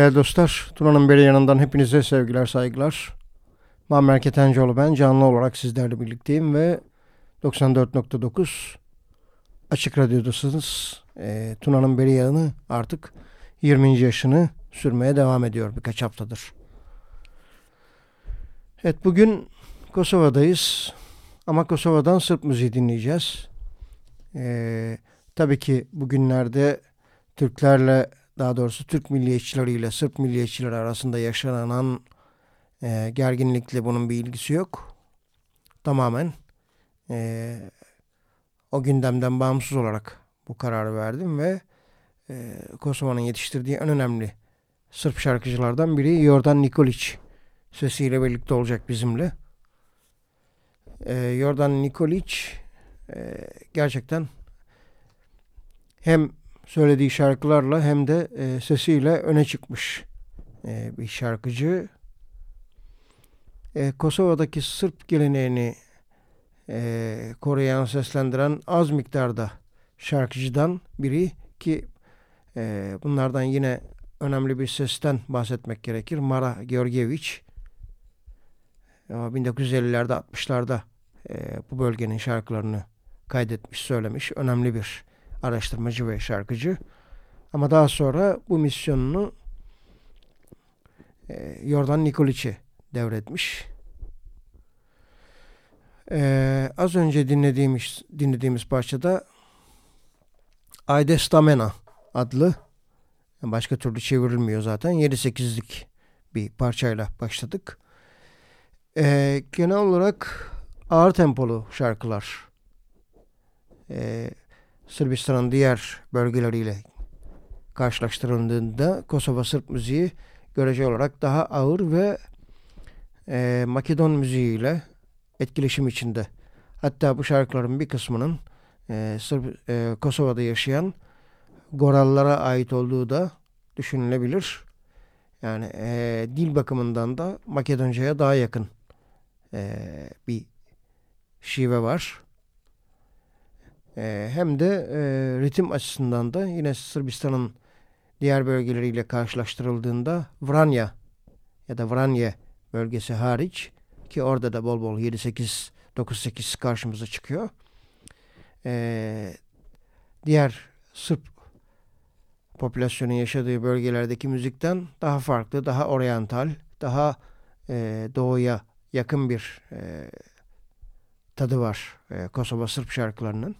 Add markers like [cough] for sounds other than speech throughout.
Değerli dostlar, Tuna'nın beri yanından hepinize sevgiler, saygılar. Muammer Ketencoğlu ben, canlı olarak sizlerle birlikteyim ve 94.9 Açık Radyo'dasınız. E, Tuna'nın beri yanı artık 20. yaşını sürmeye devam ediyor birkaç haftadır. Evet bugün Kosova'dayız ama Kosova'dan Sırp müziği dinleyeceğiz. E, tabii ki bugünlerde Türklerle daha doğrusu Türk milliyetçileriyle Sırp milliyetçileri arasında yaşanan e, gerginlikle bunun bir ilgisi yok. Tamamen e, o gündemden bağımsız olarak bu kararı verdim ve e, Kosova'nın yetiştirdiği en önemli Sırp şarkıcılardan biri Jordan Nikolic sesiyle birlikte olacak bizimle. E, Jordan Nikolic e, gerçekten hem söylediği şarkılarla hem de e, sesiyle öne çıkmış e, bir şarkıcı. e, Kosova'daki Sırp geleneğini e, koruyan, seslendiren az miktarda şarkıcıdan biri ki e, bunlardan yine önemli bir sesten bahsetmek gerekir. Mara Georgievich 1950'lerde 60'larda e, bu bölgenin şarkılarını kaydetmiş, söylemiş. Önemli bir araştırmacı ve şarkıcı. Ama daha sonra bu misyonunu e, Yordan Nikoliç'e devretmiş. E, az önce dinlediğimiz dinlediğimiz parçada Ayde Stamena adlı başka türlü çevrilmiyor zaten 7-8'lik bir parçayla başladık. E, genel olarak ağır tempolu şarkılar e, Sırbistan'ın diğer bölgeleriyle karşılaştırıldığında Kosova Sırp müziği görece olarak daha ağır ve e, Makedon müziğiyle etkileşim içinde. Hatta bu şarkıların bir kısmının e, Sırp, e, Kosova'da yaşayan Gorallara ait olduğu da düşünülebilir. Yani e, dil bakımından da Makedonca'ya daha yakın e, bir şive var. E, hem de e, ritim açısından da yine Sırbistan'ın diğer bölgeleriyle karşılaştırıldığında Vranya ya da Vranje bölgesi hariç ki orada da bol bol 7-8 9-8 karşımıza çıkıyor. Ee, diğer Sırp popülasyonun yaşadığı bölgelerdeki müzikten daha farklı, daha oryantal, daha e, doğuya yakın bir e, tadı var e, Kosova Sırp şarkılarının.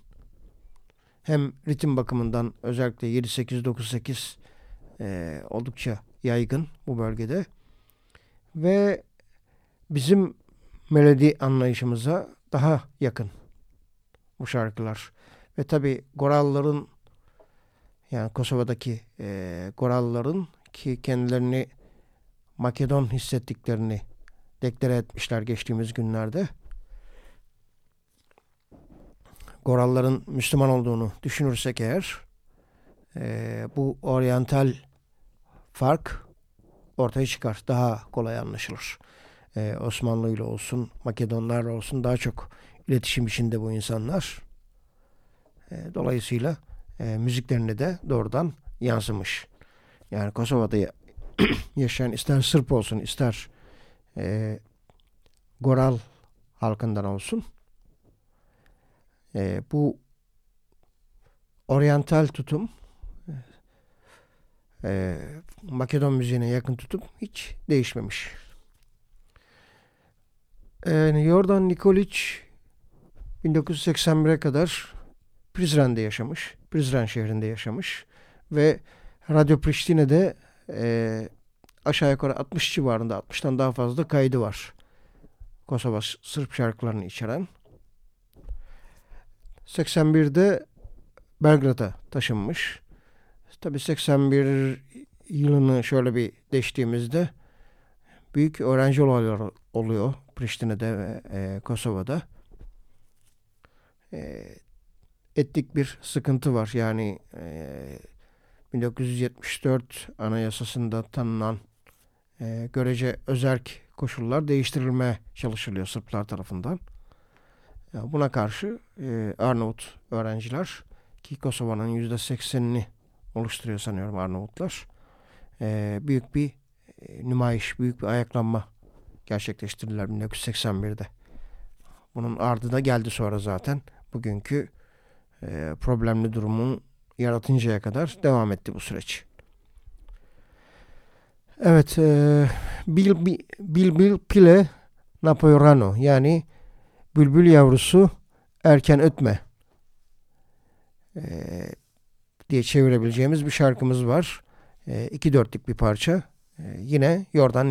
Hem ritim bakımından özellikle 7-8-9-8 e, oldukça yaygın bu bölgede. Ve bizim melodi anlayışımıza daha yakın bu şarkılar. Ve tabi Goralların yani Kosova'daki e, Goralların ki kendilerini Makedon hissettiklerini deklare etmişler geçtiğimiz günlerde. Goralların Müslüman olduğunu düşünürsek eğer e, bu oryantal fark ortaya çıkar. Daha kolay anlaşılır. Ee, Osmanlı ile olsun, Makedonlarla olsun daha çok iletişim içinde bu insanlar. Ee, dolayısıyla e, müziklerine de doğrudan yansımış. Yani Kosova'da [clears throat] yaşayan ister Sırp olsun ister e, Goral halkından olsun e, bu oryantal tutum e, Makedon müziğine yakın tutup hiç değişmemiş. E, Yordan Nikoliç 1981'e kadar Prizren'de yaşamış. Prizren şehrinde yaşamış. Ve Radyo Priştine'de e, aşağı yukarı 60 civarında 60'tan daha fazla kaydı var. Kosova Sırp şarkılarını içeren. 81'de Belgrad'a taşınmış. Tabi 81 yılını şöyle bir değiştiğimizde büyük öğrenci olaylar oluyor Priştine'de ve e, Kosova'da. E, etnik bir sıkıntı var. Yani e, 1974 anayasasında tanınan e, görece özerk koşullar değiştirilmeye çalışılıyor Sırplar tarafından. Buna karşı e, Arnavut öğrenciler ki Kosova'nın %80'ini oluşturuyor sanıyorum Arnavutlar. E, büyük bir e, nümayiş, büyük bir ayaklanma gerçekleştirdiler 1981'de. Bunun ardı da geldi sonra zaten. Bugünkü e, problemli durumun yaratıncaya kadar devam etti bu süreç. Evet, e, bil, bil, bil, pile napoyorano yani bülbül yavrusu erken ötme. E, diye çevirebileceğimiz bir şarkımız var. E, iki dörtlük bir parça. E, yine Yordan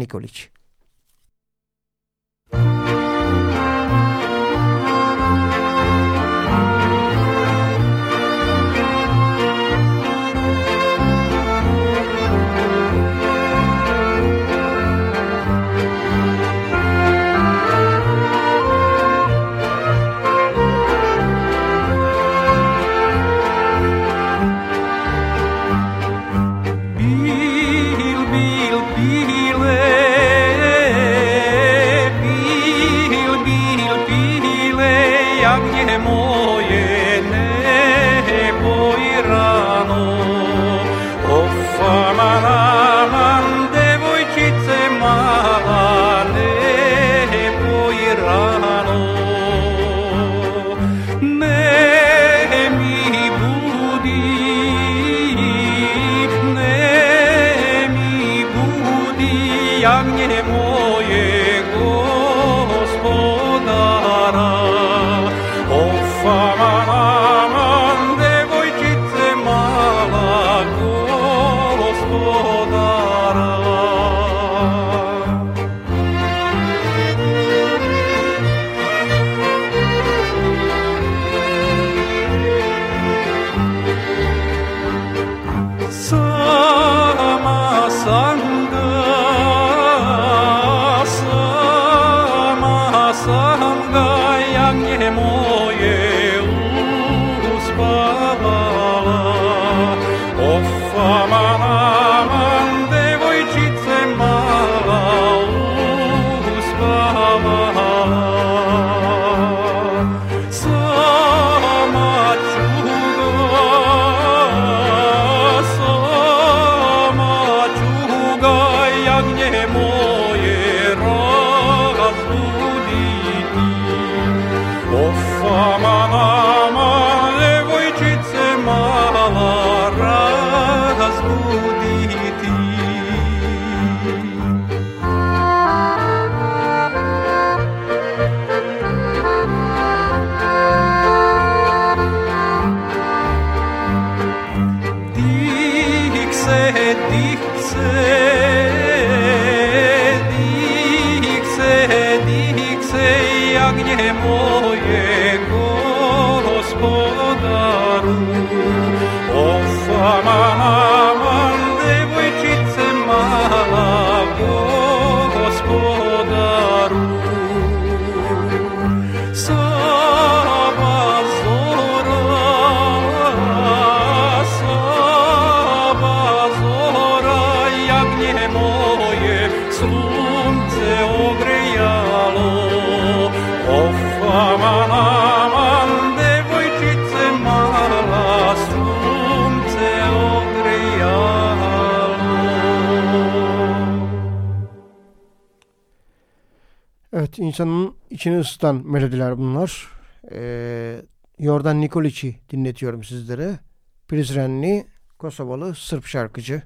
Nikoliç. insanın içini ısıtan melodiler bunlar. Ee, Yordan Nikoliç'i dinletiyorum sizlere. Prizrenli Kosovalı Sırp şarkıcı.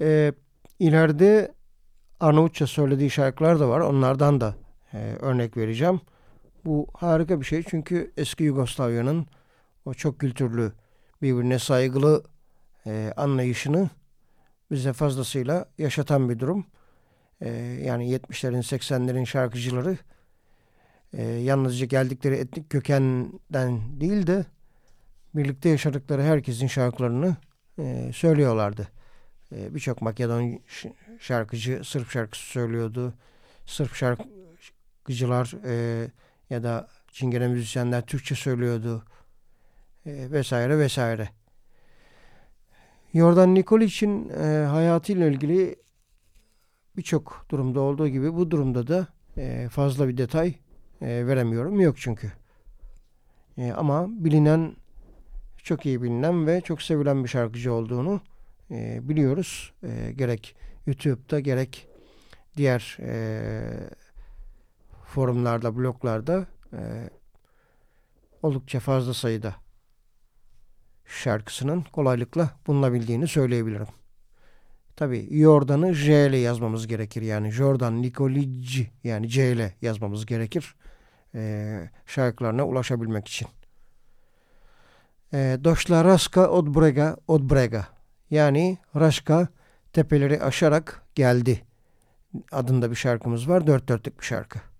Ee, ileride Arnavutça söylediği şarkılar da var. Onlardan da e, örnek vereceğim. Bu harika bir şey çünkü eski Yugoslavya'nın o çok kültürlü, birbirine saygılı e, anlayışını bize fazlasıyla yaşatan bir durum. Ee, yani 70'lerin 80'lerin şarkıcıları e, yalnızca geldikleri etnik kökenden değil de birlikte yaşadıkları herkesin şarkılarını e, söylüyorlardı. E, Birçok Makedon şarkıcı Sırp şarkısı söylüyordu. Sırp şarkıcılar e, ya da Çingene müzisyenler Türkçe söylüyordu. E, vesaire vesaire. Yordan Nikoliç'in e, hayatıyla ilgili birçok durumda olduğu gibi bu durumda da e, fazla bir detay e, veremiyorum. Yok çünkü. E, ama bilinen, çok iyi bilinen ve çok sevilen bir şarkıcı olduğunu biliyoruz. Gerek YouTube'da gerek diğer forumlarda, bloglarda oldukça fazla sayıda şarkısının kolaylıkla bulunabildiğini söyleyebilirim. Tabi Jordan'ı J ile yazmamız gerekir. Yani Jordan Nikolici yani C ile yazmamız gerekir. E, şarkılarına ulaşabilmek için. E, Doşla Raska Odbrega Odbrega yani Raşka tepeleri aşarak geldi adında bir şarkımız var. Dört dörtlük bir şarkı.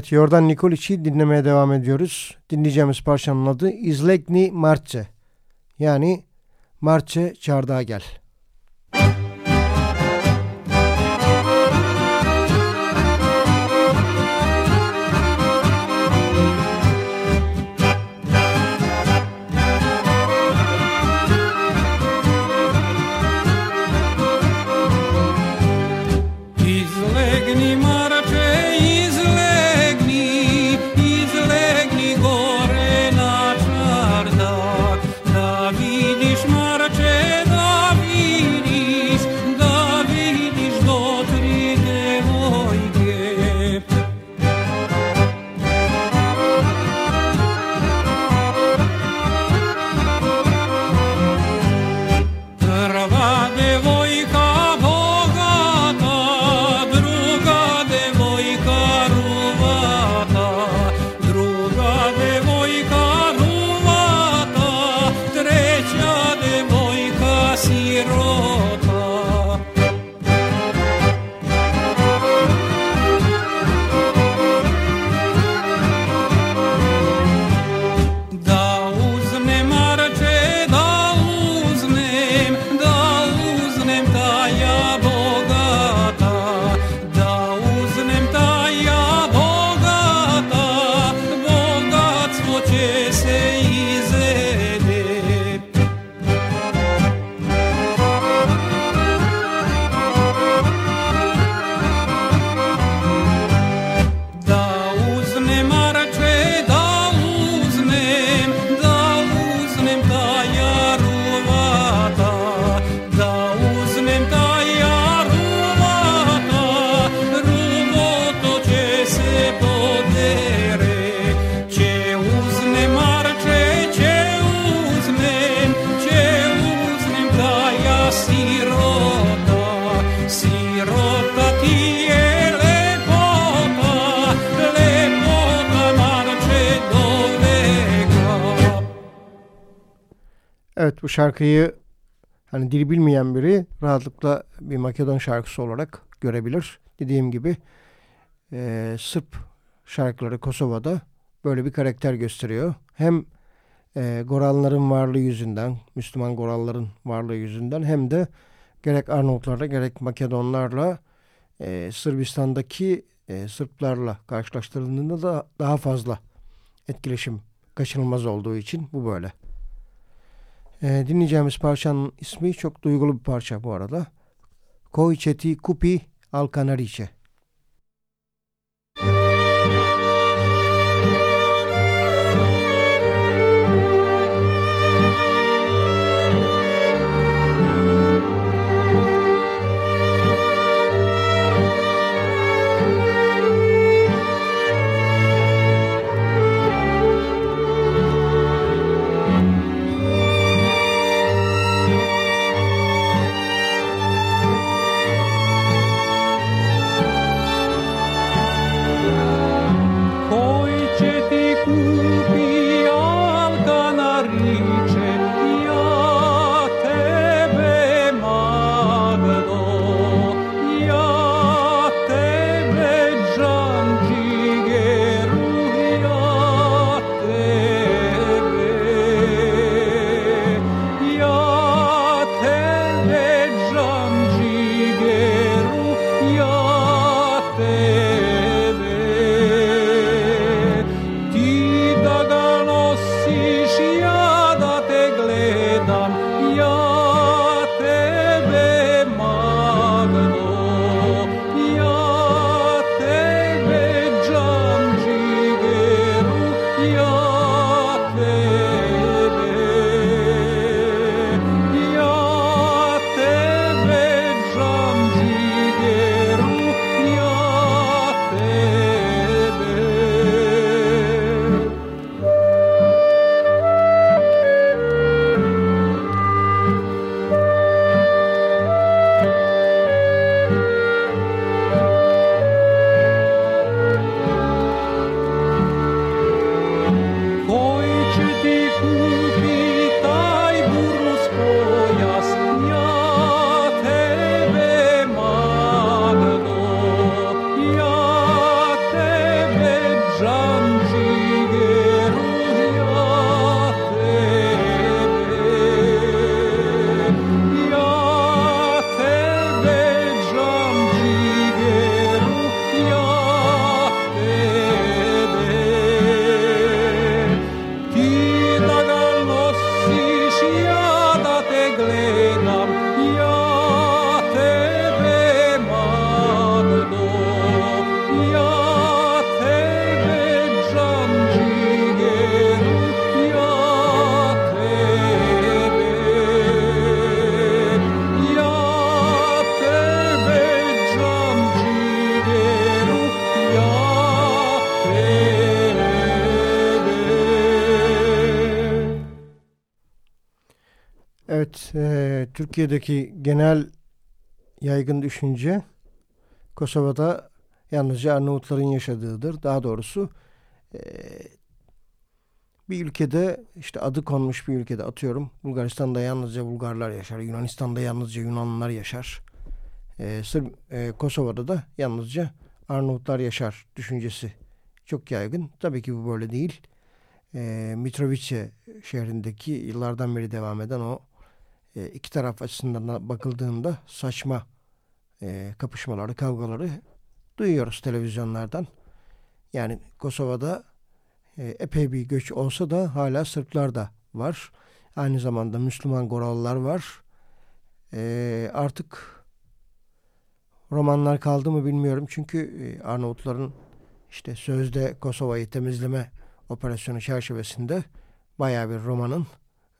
Evet, Yordan Nikolic'i dinlemeye devam ediyoruz. Dinleyeceğimiz parçanın adı İzlegni Marce. Yani Marce Çardağa Gel. Şarkıyı hani dil bilmeyen biri rahatlıkla bir Makedon şarkısı olarak görebilir. Dediğim gibi e, Sırp şarkıları Kosova'da böyle bir karakter gösteriyor. Hem e, Goralların varlığı yüzünden, Müslüman Goralların varlığı yüzünden hem de gerek Arnavutlarla gerek Makedonlarla e, Sırbistan'daki e, Sırplarla karşılaştırıldığında da daha fazla etkileşim kaçınılmaz olduğu için bu böyle. E, dinleyeceğimiz parçanın ismi çok duygulu bir parça bu arada. Koiçeti Kupi Alkanariçe. Türkiye'deki genel yaygın düşünce Kosova'da yalnızca Arnavutların yaşadığıdır. Daha doğrusu e, bir ülkede işte adı konmuş bir ülkede atıyorum. Bulgaristan'da yalnızca Bulgarlar yaşar. Yunanistan'da yalnızca Yunanlılar yaşar. E, Sırp, e, Kosova'da da yalnızca Arnavutlar yaşar düşüncesi çok yaygın. Tabii ki bu böyle değil. E, Mitrovice şehrindeki yıllardan beri devam eden o e, iki taraf açısından bakıldığında saçma e, kapışmaları, kavgaları duyuyoruz televizyonlardan. Yani Kosova'da e, epey bir göç olsa da hala Sırplar da var. Aynı zamanda Müslüman Gorallar var. E, artık romanlar kaldı mı bilmiyorum. Çünkü Arnavutların işte sözde Kosova'yı temizleme operasyonu çerçevesinde bayağı bir romanın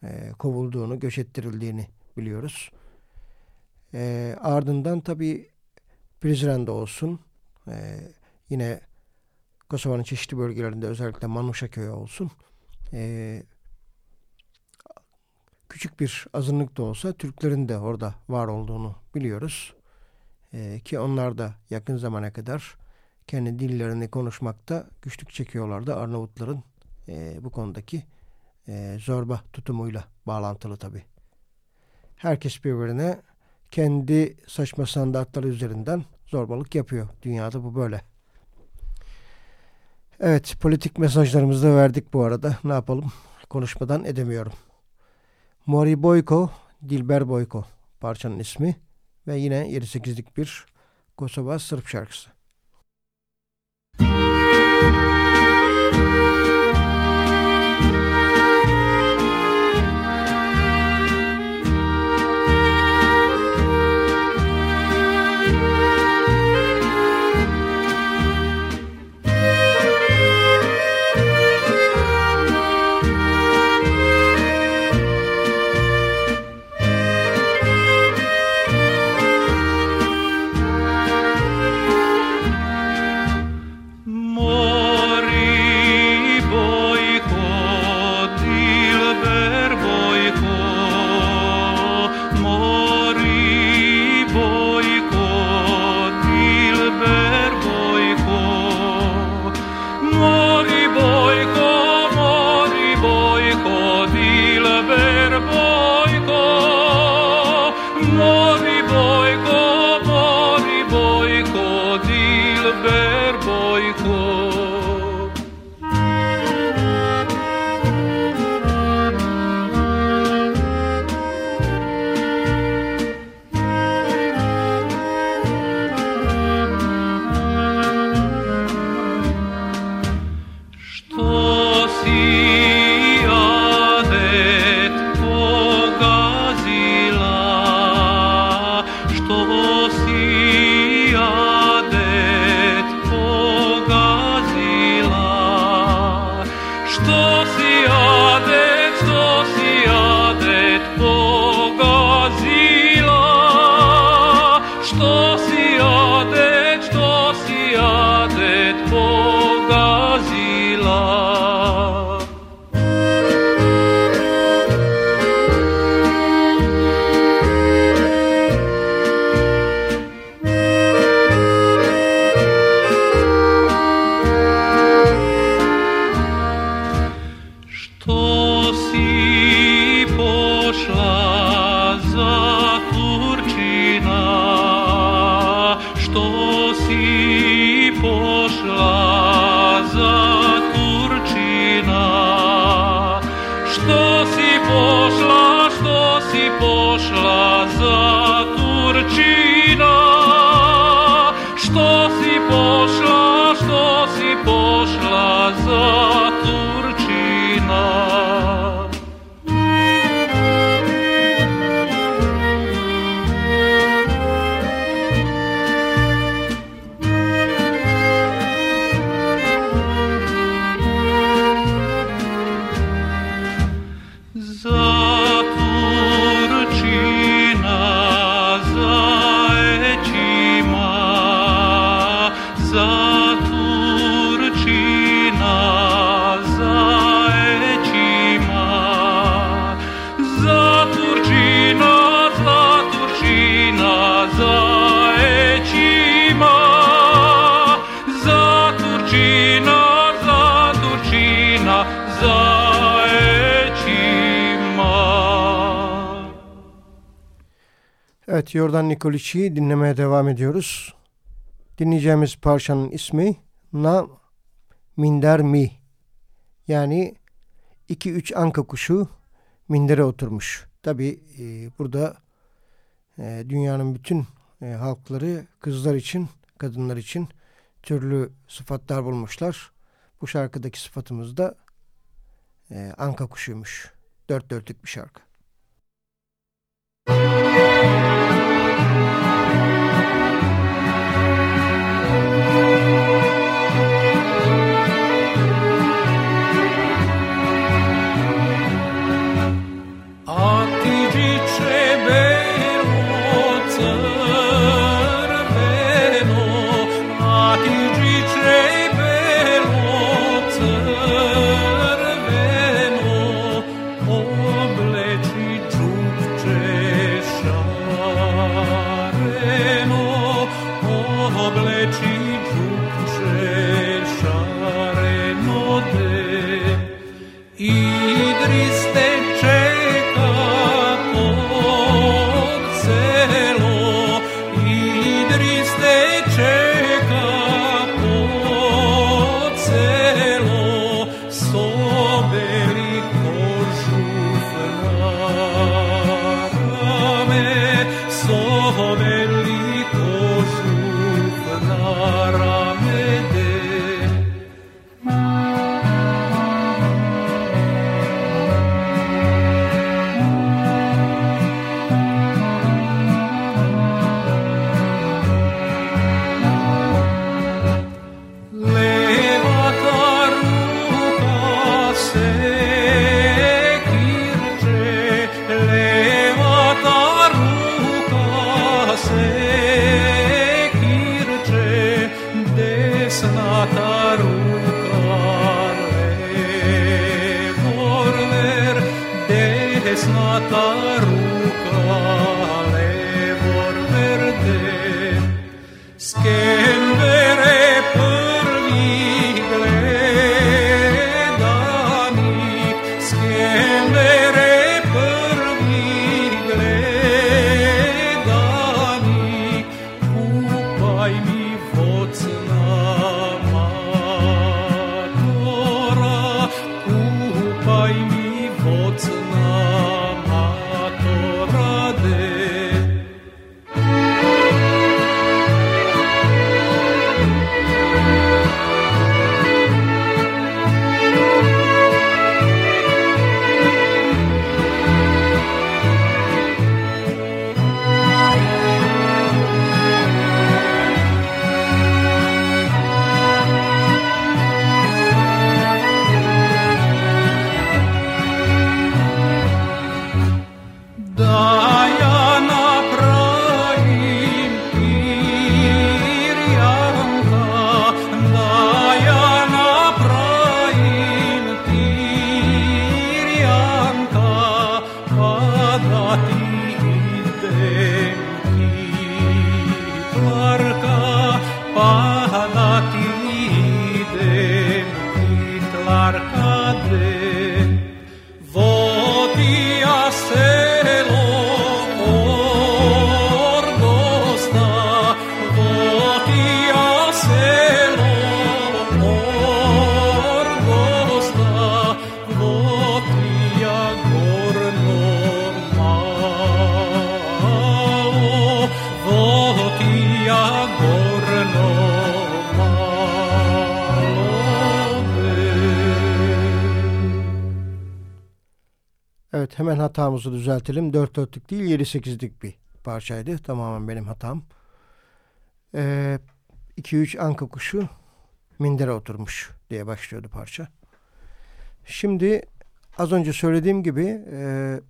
e, kovulduğunu, göç ettirildiğini biliyoruz. E, ardından tabi Prizren'de olsun, e, yine Kosova'nın çeşitli bölgelerinde özellikle Manuşa köyü olsun, e, küçük bir azınlık da olsa Türklerin de orada var olduğunu biliyoruz. E, ki onlar da yakın zamana kadar kendi dillerini konuşmakta güçlük çekiyorlardı. Arnavutların e, bu konudaki e, zorba tutumuyla bağlantılı tabi. Herkes birbirine kendi saçma standartları üzerinden zorbalık yapıyor. Dünyada bu böyle. Evet politik mesajlarımızı da verdik bu arada. Ne yapalım? Konuşmadan edemiyorum. Mori Boyko, Dilber Boyko parçanın ismi ve yine 7-8'lik bir Kosova Sırp şarkısı. Evet, Yordan Nikolici'yi dinlemeye devam ediyoruz. Dinleyeceğimiz parçanın ismi Na Minder Mi. Yani 2-3 anka kuşu mindere oturmuş. Tabi e, burada e, dünyanın bütün e, halkları kızlar için, kadınlar için türlü sıfatlar bulmuşlar. Bu şarkıdaki sıfatımız da e, anka kuşuymuş. Dört dörtlük bir şarkı. hemen hatamızı düzeltelim. 4 dörtlük değil 7 sekizlik bir parçaydı. Tamamen benim hatam. 2-3 ee, anka kuşu mindere oturmuş diye başlıyordu parça. Şimdi az önce söylediğim gibi e,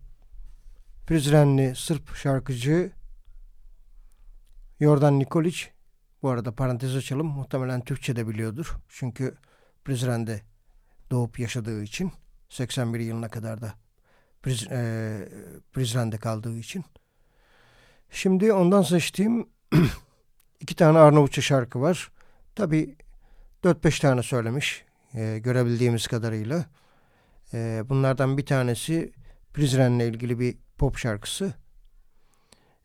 Prizrenli Sırp şarkıcı Yordan Nikoliç bu arada parantez açalım. Muhtemelen Türkçe de biliyordur. Çünkü Prizren'de doğup yaşadığı için 81 yılına kadar da Priz, e, Prizren'de kaldığı için. Şimdi ondan seçtiğim [clears throat] iki tane Arnavutça şarkı var. Tabi 4-5 tane söylemiş e, görebildiğimiz kadarıyla. E, bunlardan bir tanesi Prizren'le ilgili bir pop şarkısı.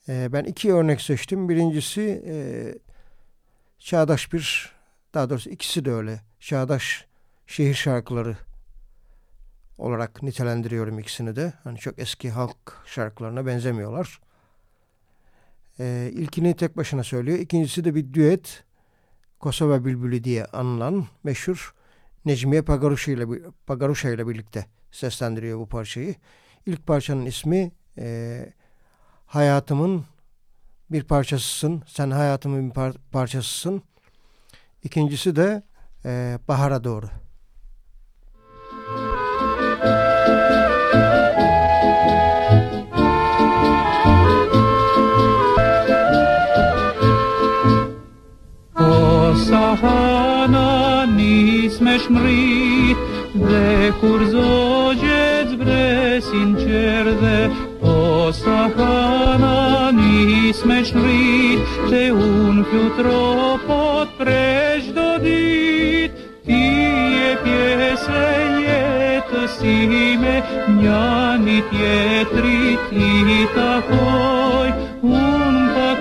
Ben iki örnek seçtim. Birincisi e, çağdaş bir, daha doğrusu ikisi de öyle. Çağdaş şehir şarkıları olarak nitelendiriyorum ikisini de. Hani çok eski halk şarkılarına benzemiyorlar. Ee, ilkini tek başına söylüyor. İkincisi de bir düet. Kosova Bülbülü diye anılan meşhur Necmiye Pagaruşa ile, Pagaruşa ile birlikte seslendiriyor bu parçayı. İlk parçanın ismi e, Hayatımın bir parçasısın. Sen hayatımın bir par parçasısın. İkincisi de e, Bahar'a doğru. mri de kurzođec vresin čerde posahana nismeć mri te un fjutro pot prež do dit ti je pjesenje sime njanit je trit i takoj un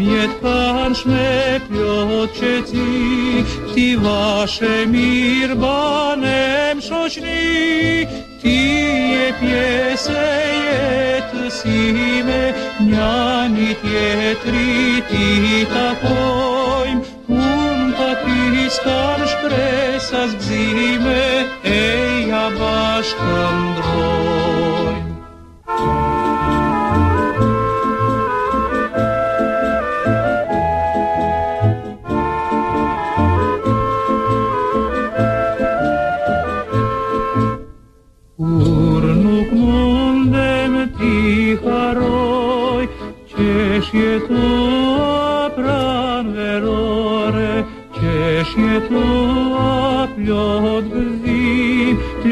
pamiętaczne Piotrze Ty, Ty wasze mir banem szośni, Ty je piese je Ty sime, niani pietri Ty takoim, kun patiskan szpresas bzime, ej ja baszkam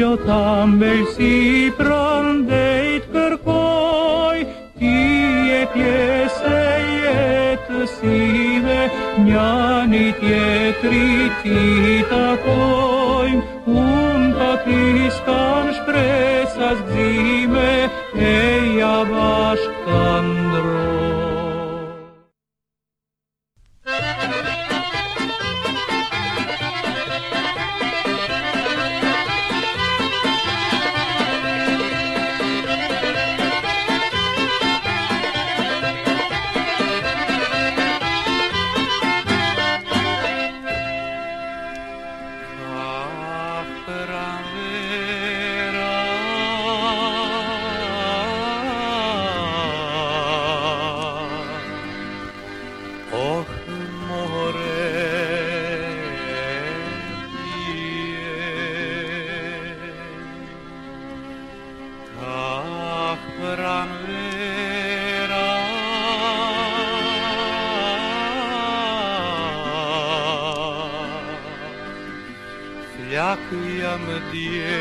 jo ta mërësi prandej të kërkoj, ti e jetës ime, njani tjetri ti takoj, unë të ti s'kam shpresas gzime, e ja bashkë kanë Yeah.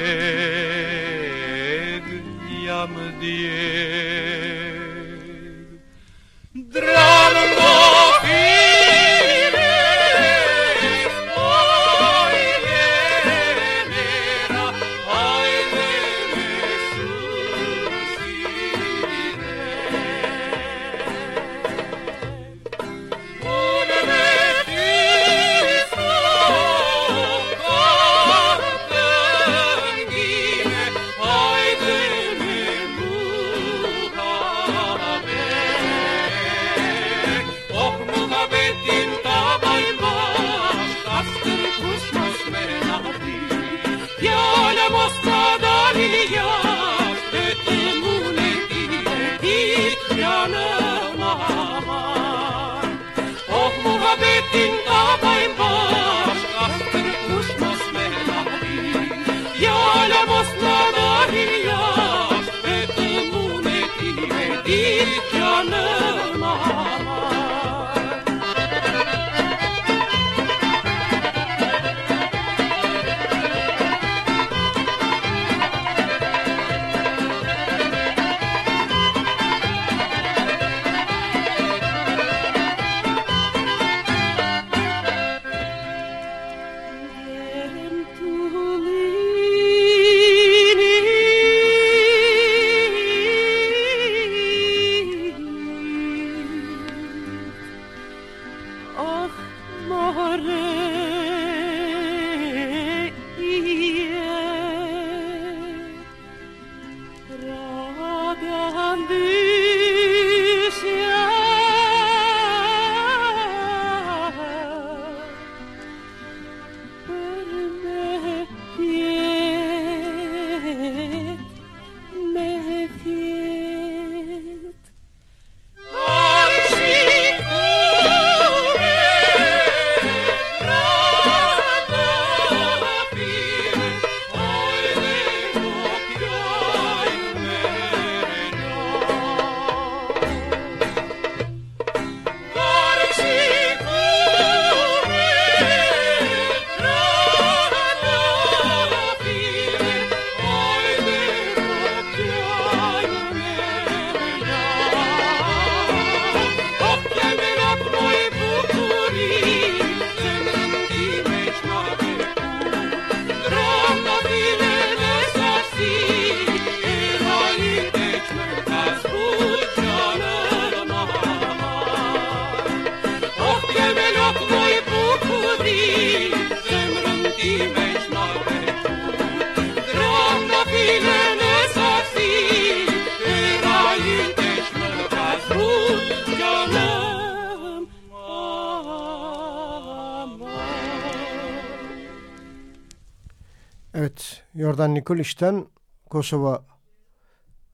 Yordan Nikoliç'ten Kosova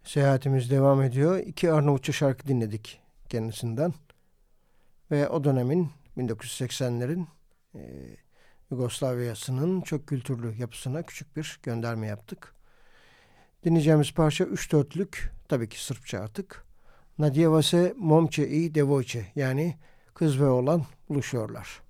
seyahatimiz devam ediyor. İki Arnavutça şarkı dinledik kendisinden. Ve o dönemin 1980'lerin e, Yugoslavya'sının çok kültürlü yapısına küçük bir gönderme yaptık. Dinleyeceğimiz parça 3-4'lük, tabii ki Sırpça artık. Nadjeva momče i devojče yani kız ve oğlan buluşuyorlar.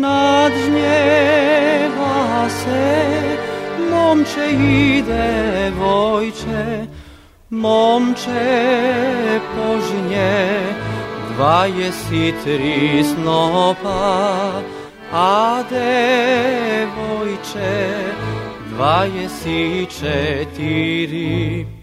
nadžnjeva se momče ide vojče, momče požnje. Dvadeset tri snopa a devojče dvadeset četiri.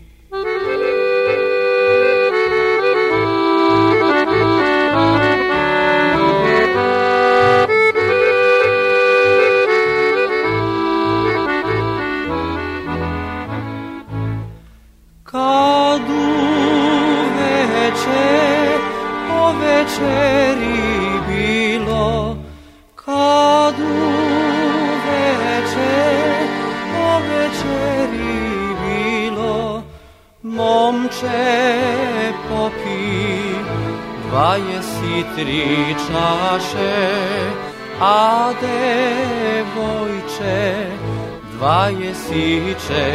Teacher.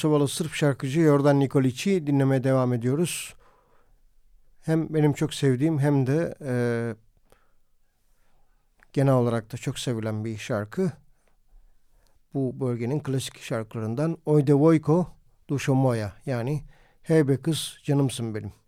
Kosovalı Sırp şarkıcı Yordan Nikoliç'i dinlemeye devam ediyoruz. Hem benim çok sevdiğim hem de e, genel olarak da çok sevilen bir şarkı. Bu bölgenin klasik şarkılarından Oyde Voyko Duşo Moya yani Hey be kız canımsın benim.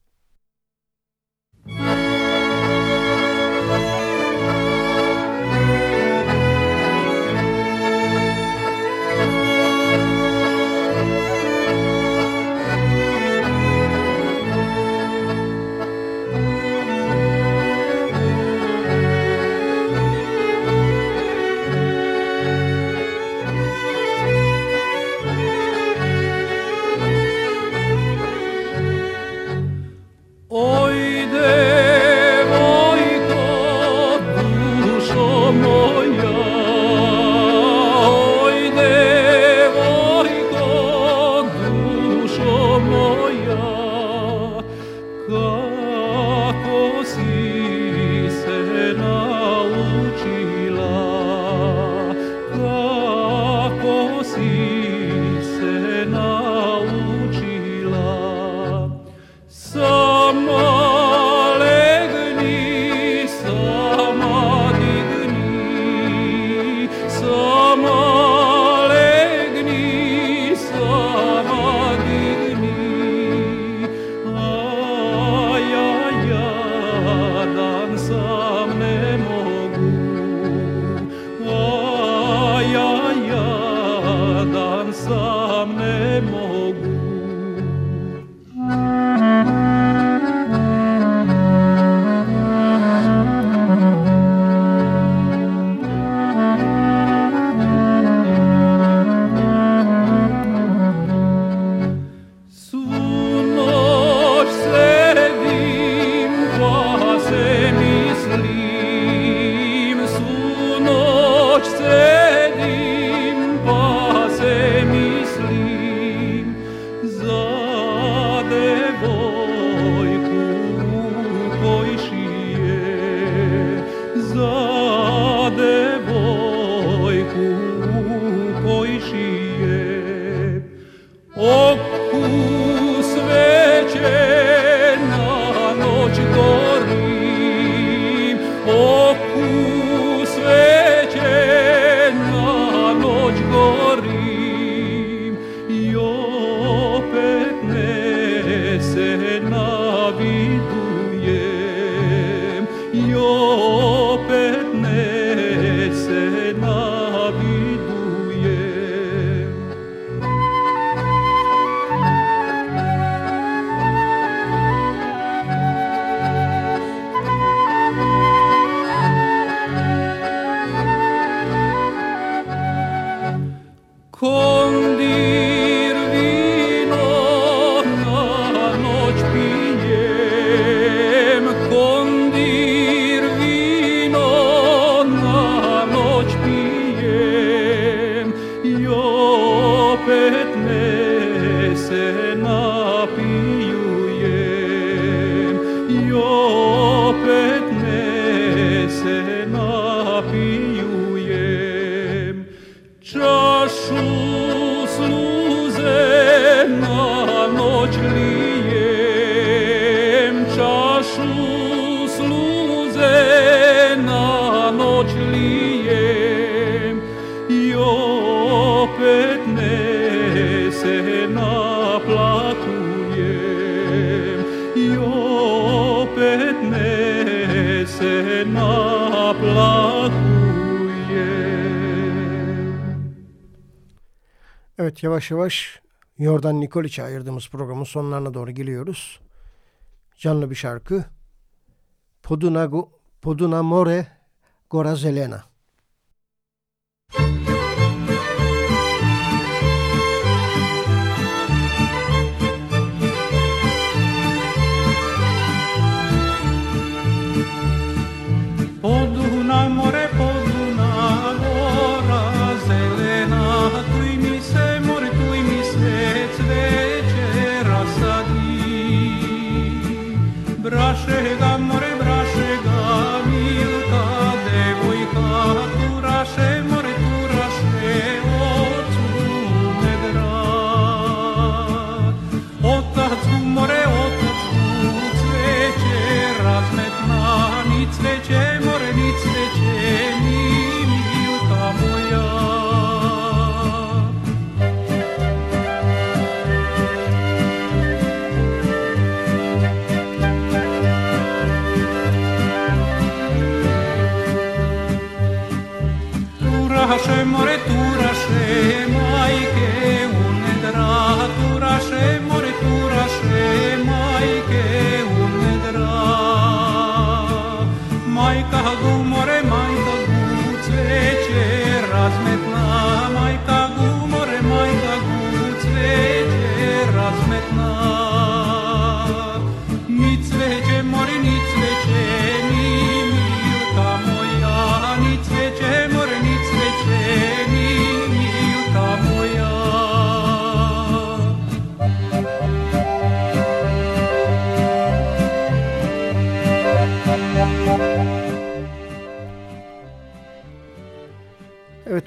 Yavaş yavaş Yordan Nikoliç'e ayırdığımız programın sonlarına doğru geliyoruz. Canlı bir şarkı. Poduna, Poduna More Gora Zelena. Hashem, Moretura, Shema.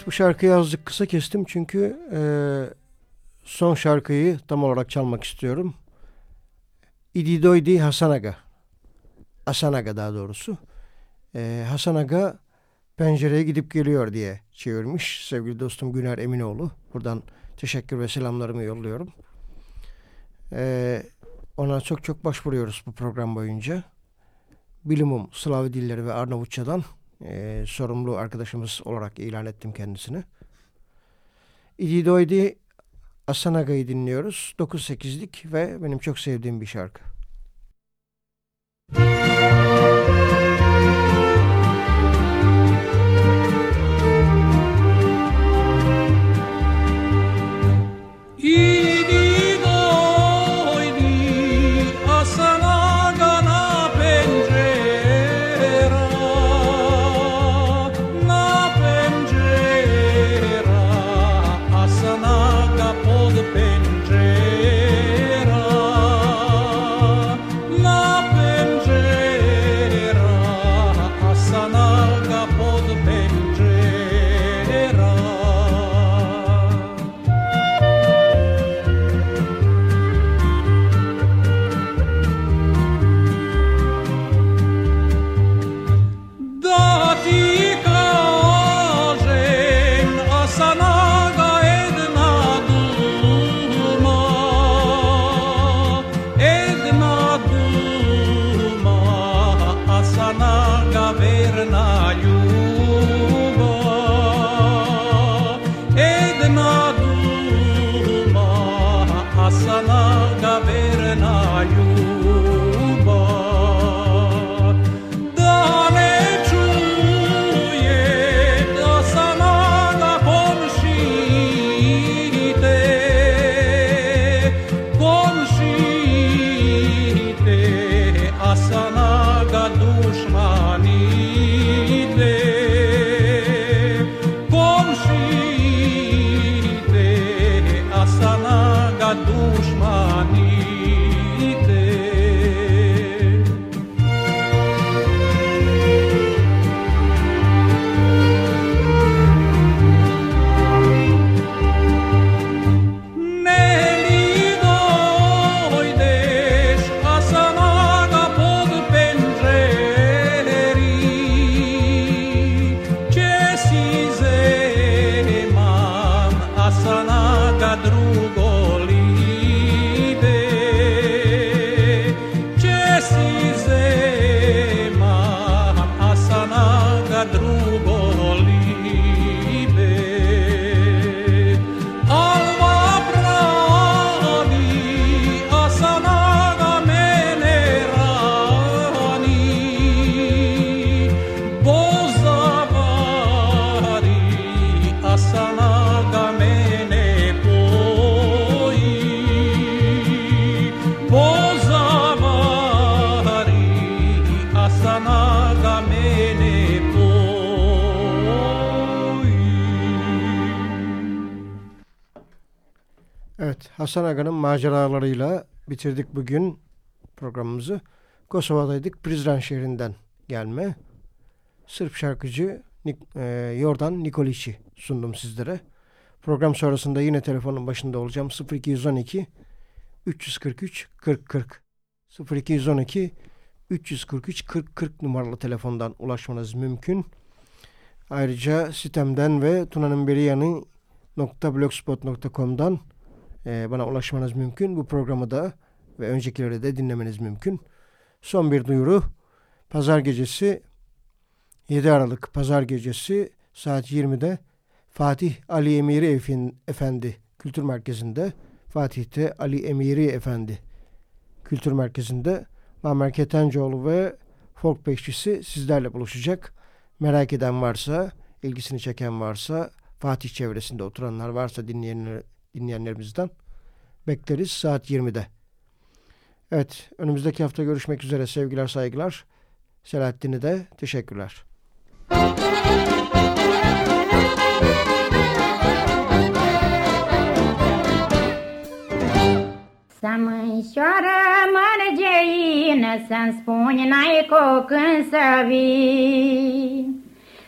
Bu şarkıyı azıcık kısa kestim çünkü e, son şarkıyı tam olarak çalmak istiyorum. İdidoydi Hasanaga. Asanaga daha doğrusu. E, Hasanaga pencereye gidip geliyor diye çevirmiş sevgili dostum Güner Eminoğlu. Buradan teşekkür ve selamlarımı yolluyorum. E, ona çok çok başvuruyoruz bu program boyunca. Bilimum Slavi dilleri ve Arnavutçadan e, sorumlu arkadaşımız olarak ilan ettim kendisini. İdidoidi Asanaga'yı dinliyoruz. 9-8'lik ve benim çok sevdiğim bir şarkı. Hasan Aga'nın maceralarıyla bitirdik bugün programımızı. Kosova'daydık. Prizren şehrinden gelme. Sırp şarkıcı e, Yordan Nikoliç'i sundum sizlere. Program sonrasında yine telefonun başında olacağım. 0212 343 40 40 0212 343 40 40 numaralı telefondan ulaşmanız mümkün. Ayrıca sitemden ve tunanınberiyanı.blogspot.com'dan e, bana ulaşmanız mümkün. Bu programı da ve öncekileri de dinlemeniz mümkün. Son bir duyuru. Pazar gecesi 7 Aralık Pazar gecesi saat 20'de Fatih Ali Emiri Efendi Kültür Merkezi'nde Fatih'te Ali Emiri Efendi Kültür Merkezi'nde Mamer Ketencoğlu ve folk beşçisi sizlerle buluşacak. Merak eden varsa, ilgisini çeken varsa, Fatih çevresinde oturanlar varsa dinleyenler, dinleyenlerimizden bekleriz saat 20'de. Evet önümüzdeki hafta görüşmek üzere sevgiler saygılar. Selahattin'e de teşekkürler. Să mânșoară mărgeină, Să-mi spuni n-ai cu când să vii.